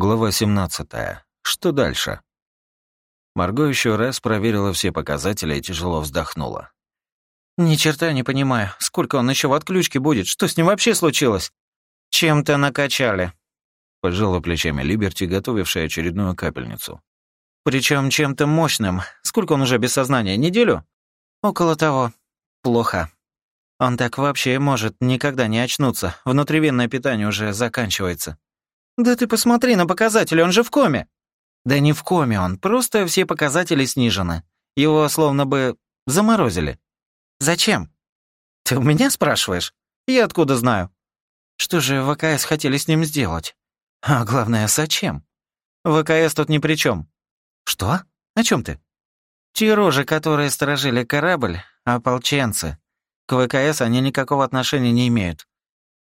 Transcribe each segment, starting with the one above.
Глава 17. Что дальше? Марго еще раз проверила все показатели и тяжело вздохнула. «Ни черта не понимаю. Сколько он еще в отключке будет? Что с ним вообще случилось? Чем-то накачали?» Пожала плечами Либерти, готовившая очередную капельницу. Причем чем-то мощным. Сколько он уже без сознания? Неделю? Около того. Плохо. Он так вообще может никогда не очнуться. Внутривенное питание уже заканчивается. Да ты посмотри на показатели, он же в коме. Да не в коме он, просто все показатели снижены. Его словно бы заморозили. Зачем? Ты у меня спрашиваешь? Я откуда знаю? Что же ВКС хотели с ним сделать? А главное, зачем? ВКС тут ни при чем. Что? О чем ты? Те рожи, которые сторожили корабль, ополченцы. К ВКС они никакого отношения не имеют.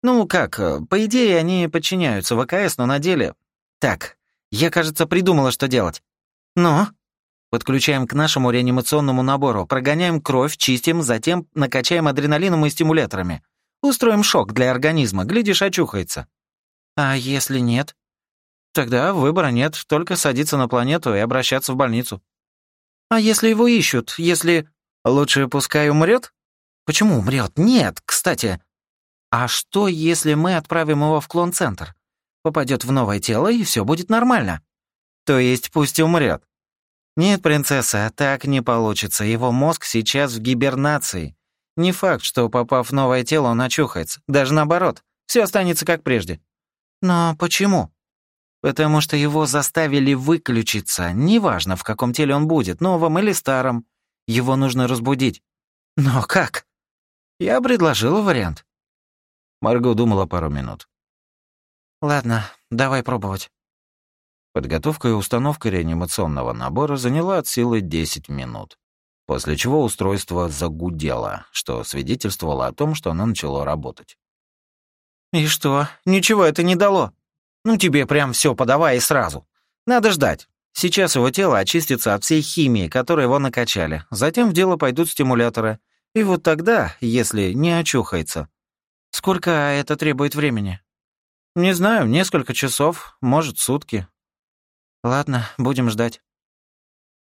Ну как, по идее, они подчиняются ВКС, но на деле... Так, я, кажется, придумала, что делать. Ну? Подключаем к нашему реанимационному набору, прогоняем кровь, чистим, затем накачаем адреналином и стимуляторами. Устроим шок для организма, глядишь, очухается. А если нет? Тогда выбора нет, только садиться на планету и обращаться в больницу. А если его ищут, если... Лучше пускай умрет? Почему умрет? Нет, кстати. А что, если мы отправим его в клон-центр? Попадет в новое тело, и все будет нормально. То есть пусть умрет. Нет, принцесса, так не получится. Его мозг сейчас в гибернации. Не факт, что, попав в новое тело, он очухается. Даже наоборот. Все останется как прежде. Но почему? Потому что его заставили выключиться. Неважно, в каком теле он будет, новом или старом. Его нужно разбудить. Но как? Я предложила вариант. Марго думала пару минут. «Ладно, давай пробовать». Подготовка и установка реанимационного набора заняла от силы 10 минут, после чего устройство загудело, что свидетельствовало о том, что оно начало работать. «И что? Ничего это не дало? Ну тебе прям все подавай и сразу. Надо ждать. Сейчас его тело очистится от всей химии, которой его накачали. Затем в дело пойдут стимуляторы. И вот тогда, если не очухается, Сколько это требует времени? Не знаю, несколько часов, может, сутки. Ладно, будем ждать.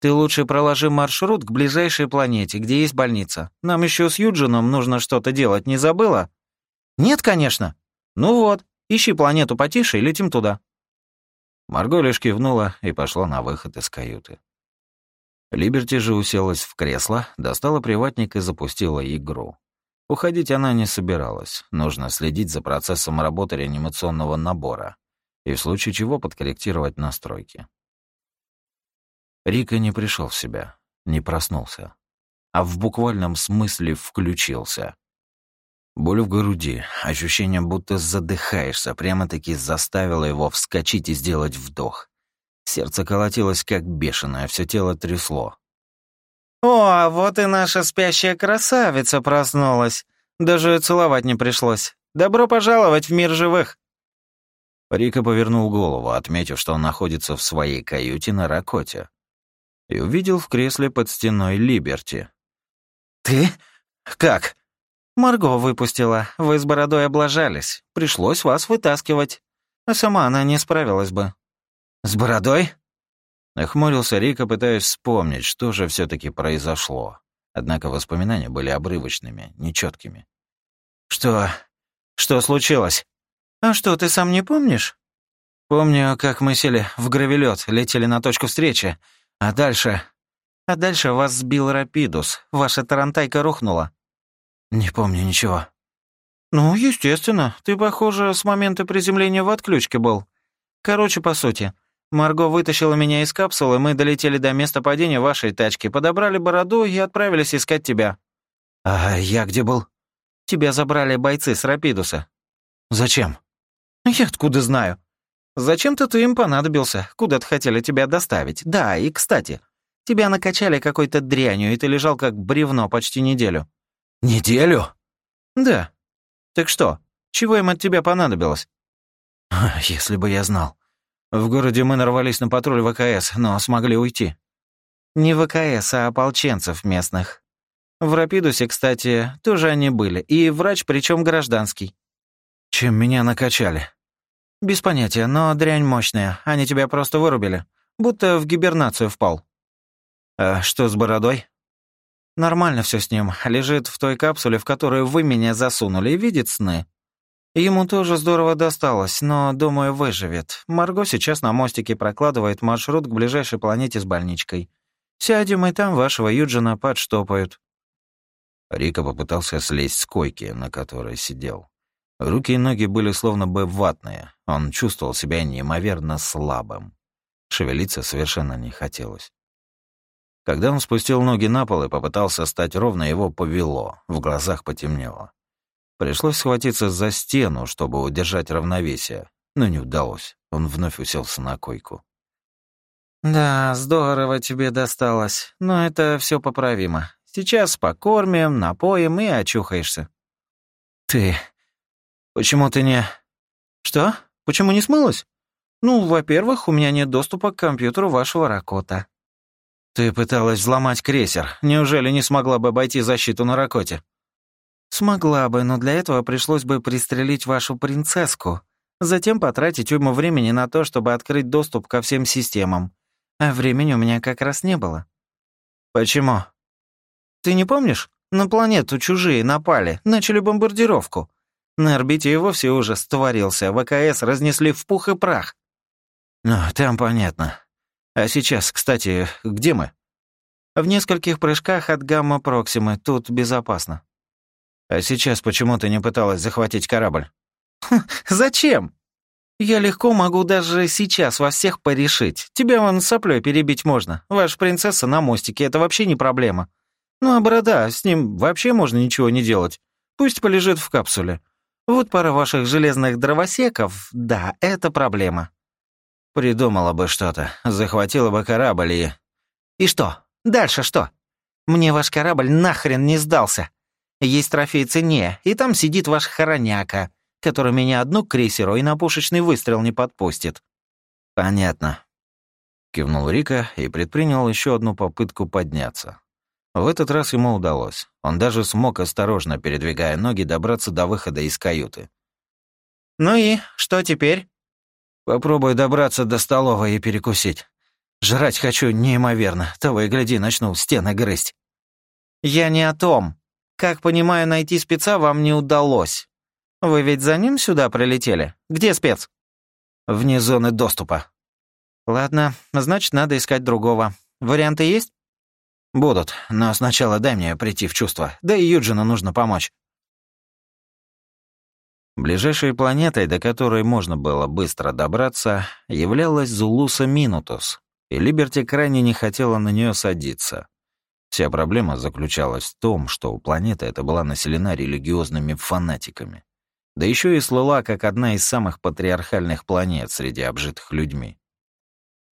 Ты лучше проложи маршрут к ближайшей планете, где есть больница. Нам еще с Юджином нужно что-то делать, не забыла? Нет, конечно. Ну вот, ищи планету потише и летим туда. Марго лишь кивнула и пошла на выход из каюты. Либерти же уселась в кресло, достала приватник и запустила игру. Уходить она не собиралась. Нужно следить за процессом работы реанимационного набора и в случае чего подкорректировать настройки. Рика не пришел в себя, не проснулся, а в буквальном смысле включился. Боль в груди, ощущение, будто задыхаешься, прямо-таки заставило его вскочить и сделать вдох. Сердце колотилось как бешеное, все тело трясло. «О, а вот и наша спящая красавица проснулась. Даже целовать не пришлось. Добро пожаловать в мир живых!» Рика повернул голову, отметив, что он находится в своей каюте на Ракоте, и увидел в кресле под стеной Либерти. «Ты? Как?» «Марго выпустила. Вы с бородой облажались. Пришлось вас вытаскивать. А сама она не справилась бы». «С бородой?» Нахмурился Рика, пытаясь вспомнить, что же все таки произошло. Однако воспоминания были обрывочными, нечеткими. «Что? Что случилось? А что, ты сам не помнишь?» «Помню, как мы сели в гравелет, летели на точку встречи. А дальше...» «А дальше вас сбил Рапидус. Ваша тарантайка рухнула». «Не помню ничего». «Ну, естественно. Ты, похоже, с момента приземления в отключке был. Короче, по сути, Марго вытащила меня из капсулы, мы долетели до места падения вашей тачки, подобрали бороду и отправились искать тебя». «А я где был?» «Тебя забрали бойцы с Рапидуса». «Зачем?» «Я откуда знаю?» «Зачем-то ты им понадобился, куда-то хотели тебя доставить. Да, и кстати, тебя накачали какой-то дрянью, и ты лежал как бревно почти неделю». «Неделю?» «Да. Так что, чего им от тебя понадобилось?» «Если бы я знал. В городе мы нарвались на патруль ВКС, но смогли уйти. Не ВКС, а ополченцев местных. В Рапидусе, кстати, тоже они были, и врач, причем гражданский. Чем меня накачали? «Без понятия, но дрянь мощная. Они тебя просто вырубили. Будто в гибернацию впал». «А что с бородой?» «Нормально все с ним. Лежит в той капсуле, в которую вы меня засунули, и видит сны. Ему тоже здорово досталось, но, думаю, выживет. Марго сейчас на мостике прокладывает маршрут к ближайшей планете с больничкой. Сядем, и там вашего Юджина подштопают». Рика попытался слезть с койки, на которой сидел. Руки и ноги были словно бы ватные. Он чувствовал себя неимоверно слабым. Шевелиться совершенно не хотелось. Когда он спустил ноги на пол и попытался стать ровно, его повело, в глазах потемнело. Пришлось схватиться за стену, чтобы удержать равновесие, но не удалось. Он вновь уселся на койку. «Да, здорово тебе досталось, но это все поправимо. Сейчас покормим, напоим и очухаешься». «Ты... Почему ты не...» «Что? Почему не смылась?» «Ну, во-первых, у меня нет доступа к компьютеру вашего Ракота». «Ты пыталась взломать крейсер. Неужели не смогла бы обойти защиту на Ракоте?» «Смогла бы, но для этого пришлось бы пристрелить вашу принцесску, затем потратить уйму времени на то, чтобы открыть доступ ко всем системам. А времени у меня как раз не было». «Почему?» «Ты не помнишь? На планету чужие напали, начали бомбардировку. На орбите и вовсе ужас творился, ВКС разнесли в пух и прах». «Ну, там понятно. А сейчас, кстати, где мы?» «В нескольких прыжках от гамма-проксимы, тут безопасно». А сейчас почему ты не пыталась захватить корабль? Зачем? Я легко могу даже сейчас вас всех порешить. Тебя вон соплей перебить можно. Ваша принцесса на мостике, это вообще не проблема. Ну а борода, с ним вообще можно ничего не делать. Пусть полежит в капсуле. Вот пара ваших железных дровосеков, да, это проблема. Придумала бы что-то, захватила бы корабль и... И что? Дальше что? Мне ваш корабль нахрен не сдался. Есть трофей цене, и там сидит ваш хороняка, который меня одну к крейсеру и на пушечный выстрел не подпустит». «Понятно», — кивнул Рика и предпринял еще одну попытку подняться. В этот раз ему удалось. Он даже смог, осторожно передвигая ноги, добраться до выхода из каюты. «Ну и что теперь?» «Попробую добраться до столовой и перекусить. Жрать хочу неимоверно, того и гляди, начну стены грызть». «Я не о том», как понимаю, найти спеца вам не удалось. Вы ведь за ним сюда прилетели? Где спец? Вне зоны доступа. Ладно, значит, надо искать другого. Варианты есть? Будут, но сначала дай мне прийти в чувство. Да и Юджину нужно помочь. Ближайшей планетой, до которой можно было быстро добраться, являлась Зулуса Минутус, и Либерти крайне не хотела на нее садиться. Вся проблема заключалась в том, что планета эта была населена религиозными фанатиками. Да еще и слыла как одна из самых патриархальных планет среди обжитых людьми.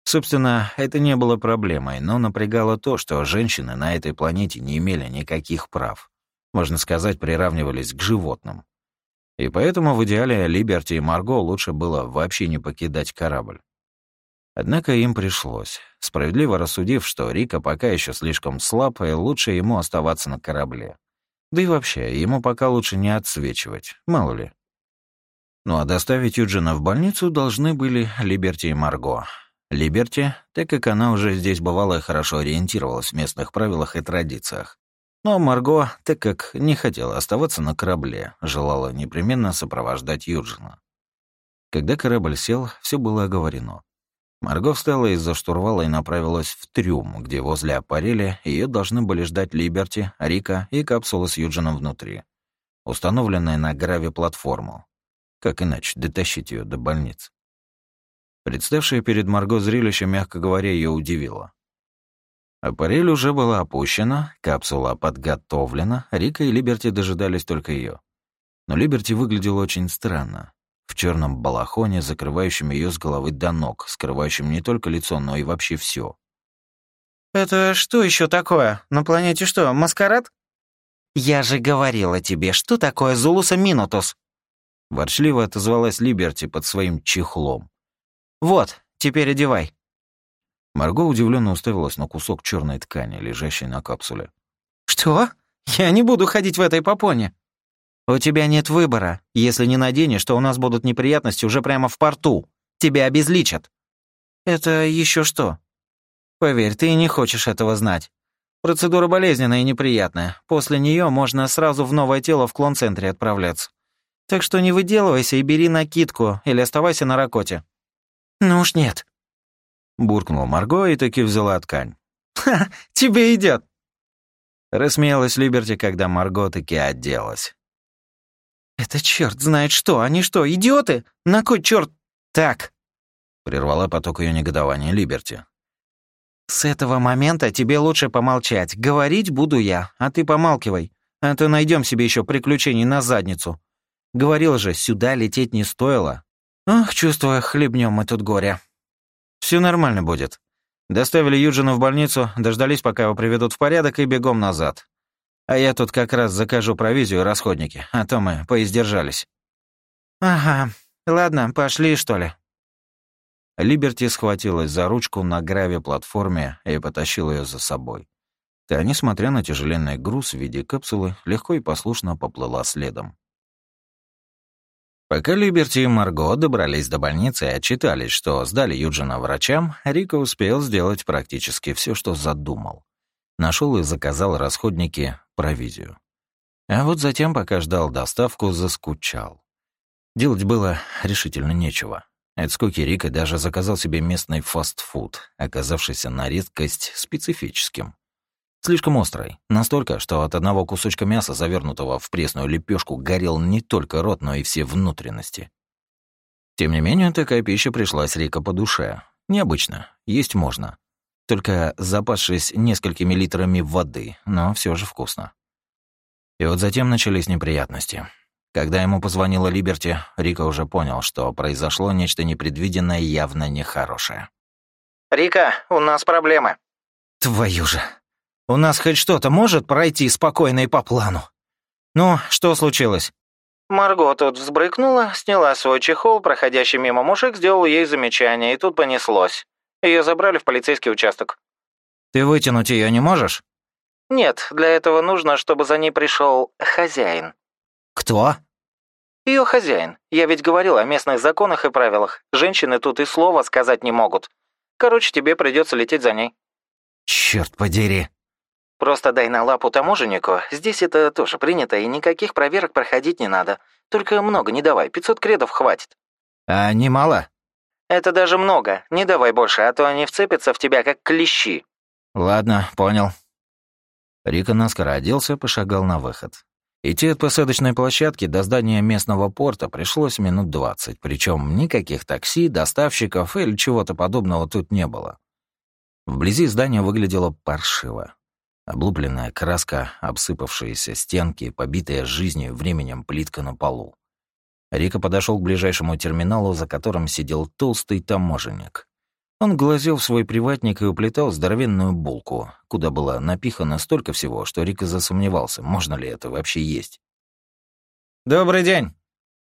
Собственно, это не было проблемой, но напрягало то, что женщины на этой планете не имели никаких прав. Можно сказать, приравнивались к животным. И поэтому в идеале Либерти и Марго лучше было вообще не покидать корабль. Однако им пришлось, справедливо рассудив, что Рика пока еще слишком слаб, и лучше ему оставаться на корабле. Да и вообще, ему пока лучше не отсвечивать, мало ли. Ну а доставить Юджина в больницу должны были Либерти и Марго. Либерти, так как она уже здесь бывала и хорошо ориентировалась в местных правилах и традициях. Но Марго, так как не хотела оставаться на корабле, желала непременно сопровождать Юджина. Когда корабль сел, все было оговорено. Марго встала из-за штурвала и направилась в трюм, где возле аппарели ее должны были ждать Либерти, Рика и капсула с Юджином внутри, установленная на грави-платформу. Как иначе дотащить ее до больницы? Представшее перед Марго зрелище, мягко говоря, ее удивило. Аппарель уже была опущена, капсула подготовлена, Рика и Либерти дожидались только ее. Но Либерти выглядела очень странно в черном балахоне, закрывающем ее с головы до ног, скрывающем не только лицо, но и вообще все. «Это что еще такое? На планете что, маскарад?» «Я же говорила тебе, что такое Зулуса Минутус?» Ворчливо отозвалась Либерти под своим чехлом. «Вот, теперь одевай». Марго удивленно уставилась на кусок черной ткани, лежащей на капсуле. «Что? Я не буду ходить в этой попоне». «У тебя нет выбора. Если не наденешь, то у нас будут неприятности уже прямо в порту. Тебя обезличат». «Это еще что?» «Поверь, ты не хочешь этого знать. Процедура болезненная и неприятная. После нее можно сразу в новое тело в клон-центре отправляться. Так что не выделывайся и бери накидку или оставайся на ракоте». «Ну уж нет». Буркнула Марго и таки взяла ткань. «Ха, тебе идет. Рассмеялась Либерти, когда Марго таки оделась. «Это черт знает что, они что, идиоты? На кой черт так?» Прервала поток ее негодования Либерти. «С этого момента тебе лучше помолчать. Говорить буду я, а ты помалкивай. А то найдем себе еще приключений на задницу. Говорил же, сюда лететь не стоило. Ах, чувствую, хлебнем мы тут горе». Все нормально будет», Доставили Юджина в больницу, дождались, пока его приведут в порядок, и бегом назад. А я тут как раз закажу провизию и расходники, а то мы поиздержались. «Ага, ладно, пошли, что ли?» Либерти схватилась за ручку на граве-платформе и потащила ее за собой. Та, несмотря на тяжеленный груз в виде капсулы, легко и послушно поплыла следом. Пока Либерти и Марго добрались до больницы и отчитались, что сдали Юджина врачам, Рико успел сделать практически все, что задумал. Нашел и заказал расходники, провизию. А вот затем, пока ждал доставку, заскучал. Делать было решительно нечего. От скуки Рика даже заказал себе местный фастфуд, оказавшийся на редкость специфическим. Слишком острый. Настолько, что от одного кусочка мяса, завернутого в пресную лепешку, горел не только рот, но и все внутренности. Тем не менее, такая пища пришлась Рика по душе. Необычно. Есть можно. Только запасшись несколькими литрами воды, но все же вкусно. И вот затем начались неприятности. Когда ему позвонила Либерти, Рика уже понял, что произошло нечто непредвиденное явно нехорошее. «Рика, у нас проблемы». «Твою же!» У нас хоть что-то может пройти спокойно и по плану? Ну, что случилось?» Марго тут взбрыкнула, сняла свой чехол, проходящий мимо мужик сделал ей замечание, и тут понеслось. Ее забрали в полицейский участок. «Ты вытянуть ее не можешь?» «Нет, для этого нужно, чтобы за ней пришел хозяин». «Кто?» Ее хозяин. Я ведь говорил о местных законах и правилах. Женщины тут и слова сказать не могут. Короче, тебе придется лететь за ней». «Черт подери!» Просто дай на лапу таможеннику, здесь это тоже принято, и никаких проверок проходить не надо. Только много не давай, 500 кредов хватит». «А не мало?» «Это даже много, не давай больше, а то они вцепятся в тебя, как клещи». «Ладно, понял». Рика наскоро оделся, пошагал на выход. Идти от посадочной площадки до здания местного порта пришлось минут двадцать, причем никаких такси, доставщиков или чего-то подобного тут не было. Вблизи здание выглядело паршиво. Облупленная краска, обсыпавшиеся стенки, побитая жизнью временем плитка на полу. Рика подошел к ближайшему терминалу, за которым сидел толстый таможенник. Он глазел в свой приватник и уплетал здоровенную булку, куда было напихано столько всего, что Рика засомневался, можно ли это вообще есть. «Добрый день!»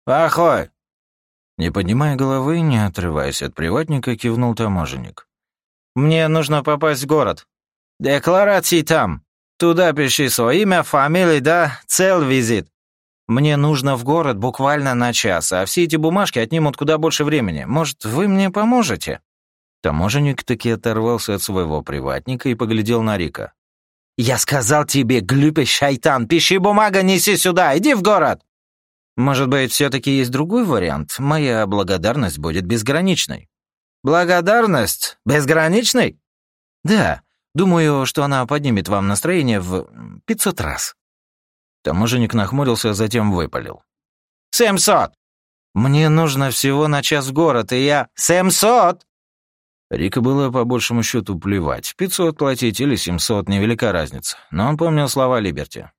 «Ахой!» Не поднимая головы, не отрываясь от приватника, кивнул таможенник. «Мне нужно попасть в город. Декларации там. Туда пиши свое имя, фамилию, да, цел визит. Мне нужно в город буквально на час, а все эти бумажки отнимут куда больше времени. Может, вы мне поможете?» Таможенник таки оторвался от своего приватника и поглядел на Рика. «Я сказал тебе, глупый шайтан, пиши бумага, неси сюда, иди в город!» «Может быть, все таки есть другой вариант? Моя благодарность будет безграничной». «Благодарность? Безграничной?» «Да. Думаю, что она поднимет вам настроение в 500 раз». Таможенник нахмурился, затем выпалил. «Семьсот! Мне нужно всего на час город, и я... Семьсот!» Рика было по большему счету плевать. 500 платить или 700, невелика разница. Но он помнил слова Либерти.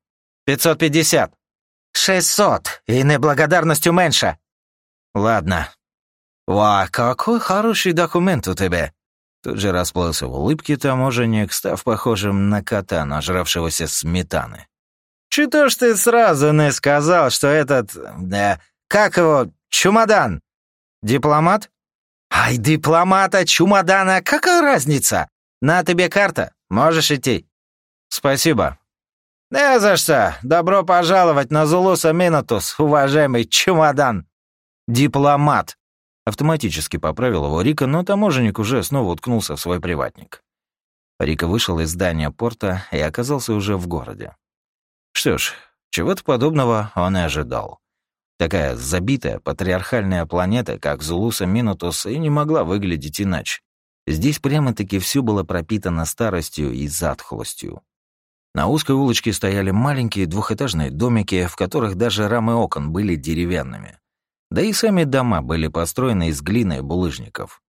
«Пятьсот пятьдесят!» «Шестьсот! И неблагодарностью меньше!» «Ладно». «Ва, какой хороший документ у тебя!» Тут же расплылся в улыбке таможенник, став похожим на кота, нажравшегося сметаны. «Что ж ты сразу не сказал, что этот... Да, как его... чемодан? Дипломат?» «Ай, дипломата, чемодана, какая разница? На тебе карта, можешь идти». «Спасибо». «Не за что! Добро пожаловать на Зулуса Минутус, уважаемый чемодан!» «Дипломат!» Автоматически поправил его Рика, но таможенник уже снова уткнулся в свой приватник. Рика вышел из здания порта и оказался уже в городе. Что ж, чего-то подобного он и ожидал. Такая забитая патриархальная планета, как Зулуса Минутус, и не могла выглядеть иначе. Здесь прямо-таки все было пропитано старостью и затхлостью. На узкой улочке стояли маленькие двухэтажные домики, в которых даже рамы окон были деревянными. Да и сами дома были построены из глины и булыжников.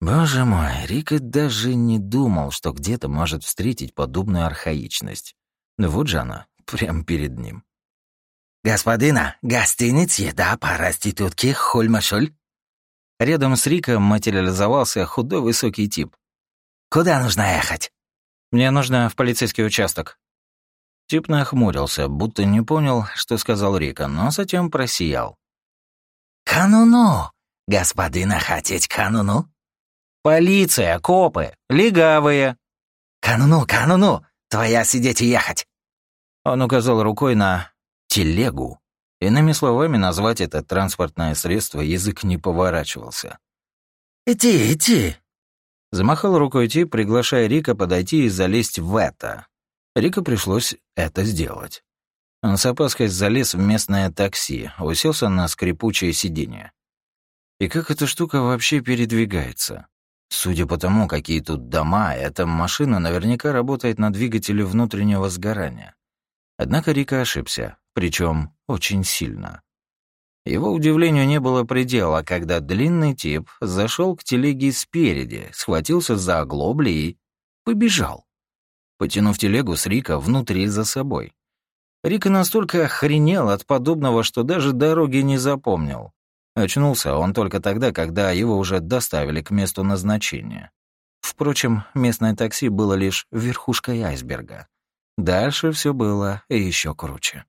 Боже мой, Рика даже не думал, что где-то может встретить подобную архаичность. Ну вот же она, прямо перед ним. «Господина, гостиниц, еда, проститутки, хульмашуль?» Рядом с Риком материализовался худой высокий тип. «Куда нужно ехать?» Мне нужно в полицейский участок». Тип нахмурился, будто не понял, что сказал Рика, но затем просиял. «Кануну! Господина хотеть кануну?» «Полиция, копы, легавые!» «Кануну, кануну! Твоя сидеть и ехать!» Он указал рукой на телегу. Иными словами, назвать это транспортное средство язык не поворачивался. «Иди, иди!» Замахал рукой Ти, приглашая Рика подойти и залезть в это. Рика пришлось это сделать. Он с опаской залез в местное такси, уселся на скрипучее сиденье. И как эта штука вообще передвигается? Судя по тому, какие тут дома, эта машина наверняка работает на двигателе внутреннего сгорания. Однако Рика ошибся, причем очень сильно. Его удивлению не было предела, когда длинный тип зашел к телеге спереди, схватился за оглобли и побежал, потянув телегу с Рика внутри за собой. Рика настолько охренел от подобного, что даже дороги не запомнил. Очнулся он только тогда, когда его уже доставили к месту назначения. Впрочем, местное такси было лишь верхушкой айсберга. Дальше все было еще круче.